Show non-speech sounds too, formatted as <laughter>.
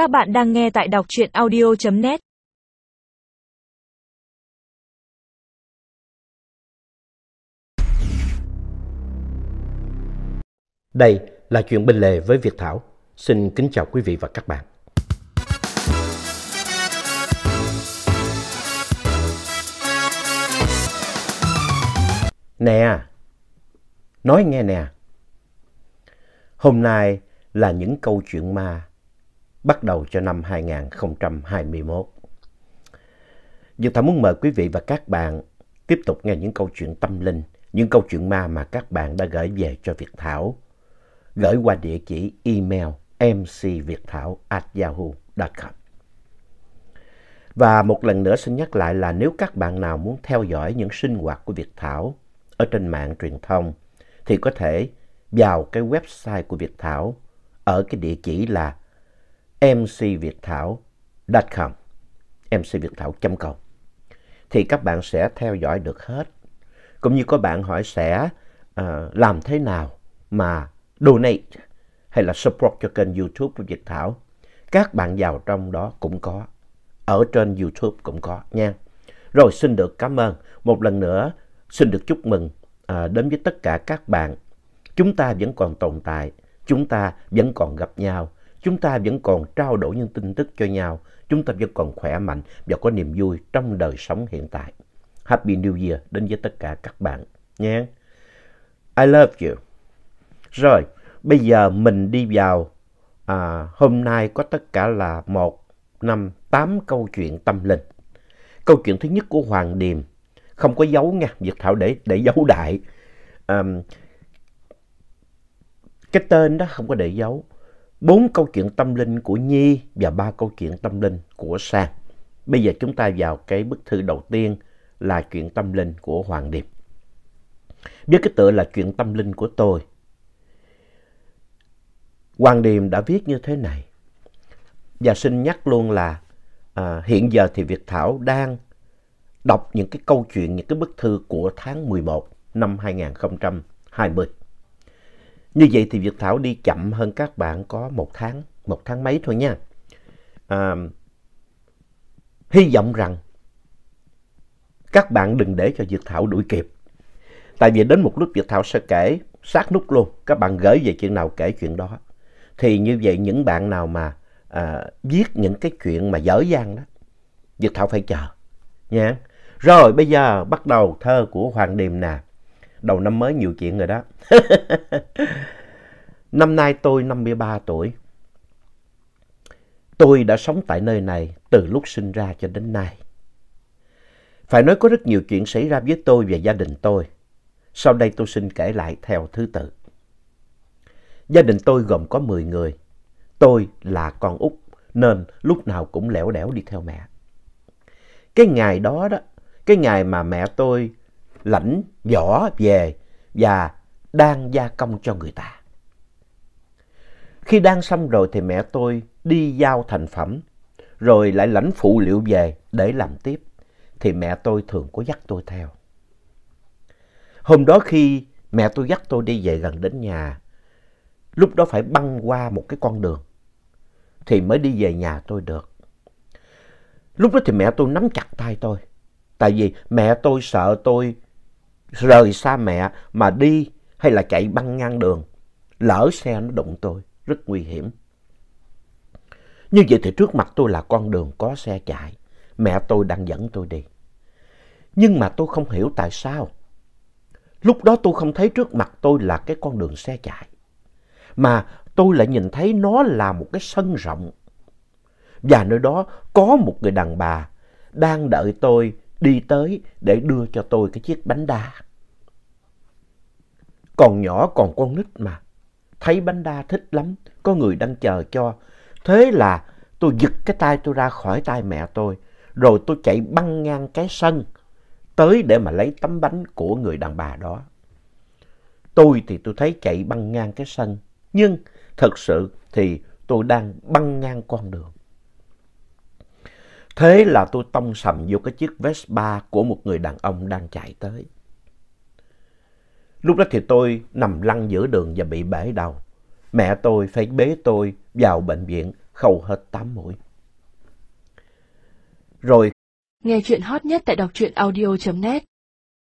Các bạn đang nghe tại đọc truyện audio.net Đây là chuyện bên lề với Việt Thảo. Xin kính chào quý vị và các bạn. Nè, nói nghe nè. Hôm nay là những câu chuyện ma bắt đầu cho năm 2021. Việt Thảo muốn mời quý vị và các bạn tiếp tục nghe những câu chuyện tâm linh, những câu chuyện ma mà các bạn đã gửi về cho Việt Thảo. Gửi qua địa chỉ email mcviệtthảo@yahoo.com. Và một lần nữa xin nhắc lại là nếu các bạn nào muốn theo dõi những sinh hoạt của Việt Thảo ở trên mạng truyền thông thì có thể vào cái website của Việt Thảo ở cái địa chỉ là mcviệtthảo.com mcviệtthảo.com thì các bạn sẽ theo dõi được hết. Cũng như có bạn hỏi sẽ uh, làm thế nào mà donate hay là support cho kênh YouTube của Việt Thảo. Các bạn vào trong đó cũng có. Ở trên YouTube cũng có nha. Rồi xin được cảm ơn. Một lần nữa xin được chúc mừng uh, đến với tất cả các bạn. Chúng ta vẫn còn tồn tại. Chúng ta vẫn còn gặp nhau. Chúng ta vẫn còn trao đổi những tin tức cho nhau. Chúng ta vẫn còn khỏe mạnh và có niềm vui trong đời sống hiện tại. Happy New Year đến với tất cả các bạn nhé I love you. Rồi, bây giờ mình đi vào, à, hôm nay có tất cả là một, năm, tám câu chuyện tâm linh. Câu chuyện thứ nhất của Hoàng Điềm, không có dấu nha, Việt Thảo để, để dấu đại. À, cái tên đó không có để dấu. Bốn câu chuyện tâm linh của Nhi và ba câu chuyện tâm linh của Sang. Bây giờ chúng ta vào cái bức thư đầu tiên là chuyện tâm linh của Hoàng Điệp. Với cái tựa là chuyện tâm linh của tôi. Hoàng Điềm đã viết như thế này. Và xin nhắc luôn là à, hiện giờ thì Việt Thảo đang đọc những cái câu chuyện, những cái bức thư của tháng 11 năm 2020. Như vậy thì Việt Thảo đi chậm hơn các bạn có một tháng, một tháng mấy thôi nha. À, hy vọng rằng các bạn đừng để cho Việt Thảo đuổi kịp. Tại vì đến một lúc Việt Thảo sẽ kể sát nút luôn. Các bạn gửi về chuyện nào kể chuyện đó. Thì như vậy những bạn nào mà à, viết những cái chuyện mà dở dang đó, Việt Thảo phải chờ. Nha. Rồi bây giờ bắt đầu thơ của Hoàng Điềm nè. Đầu năm mới nhiều chuyện rồi đó. <laughs> năm nay tôi 53 tuổi. Tôi đã sống tại nơi này từ lúc sinh ra cho đến nay. Phải nói có rất nhiều chuyện xảy ra với tôi và gia đình tôi. Sau đây tôi xin kể lại theo thứ tự. Gia đình tôi gồm có 10 người. Tôi là con út nên lúc nào cũng lẻo đẻo đi theo mẹ. Cái ngày đó đó, cái ngày mà mẹ tôi lãnh vỏ về và đang gia công cho người ta. Khi đang xong rồi thì mẹ tôi đi giao thành phẩm, rồi lại lãnh phụ liệu về để làm tiếp, thì mẹ tôi thường có dắt tôi theo. Hôm đó khi mẹ tôi dắt tôi đi về gần đến nhà, lúc đó phải băng qua một cái con đường, thì mới đi về nhà tôi được. Lúc đó thì mẹ tôi nắm chặt tay tôi, tại vì mẹ tôi sợ tôi rời xa mẹ mà đi hay là chạy băng ngang đường, lỡ xe nó đụng tôi, rất nguy hiểm. Như vậy thì trước mặt tôi là con đường có xe chạy, mẹ tôi đang dẫn tôi đi. Nhưng mà tôi không hiểu tại sao. Lúc đó tôi không thấy trước mặt tôi là cái con đường xe chạy, mà tôi lại nhìn thấy nó là một cái sân rộng. Và nơi đó có một người đàn bà đang đợi tôi đi tới để đưa cho tôi cái chiếc bánh đa. Còn nhỏ còn con nít mà, thấy bánh đa thích lắm, có người đang chờ cho. Thế là tôi giật cái tay tôi ra khỏi tay mẹ tôi, rồi tôi chạy băng ngang cái sân, tới để mà lấy tấm bánh của người đàn bà đó. Tôi thì tôi thấy chạy băng ngang cái sân, nhưng thật sự thì tôi đang băng ngang con đường. Thế là tôi tông sầm vô cái chiếc Vespa của một người đàn ông đang chạy tới. Lúc đó thì tôi nằm lăn giữa đường và bị bể đầu. Mẹ tôi phải bế tôi vào bệnh viện khâu hết tám mũi. Rồi Nghe chuyện hot nhất tại đọc truyện audio.net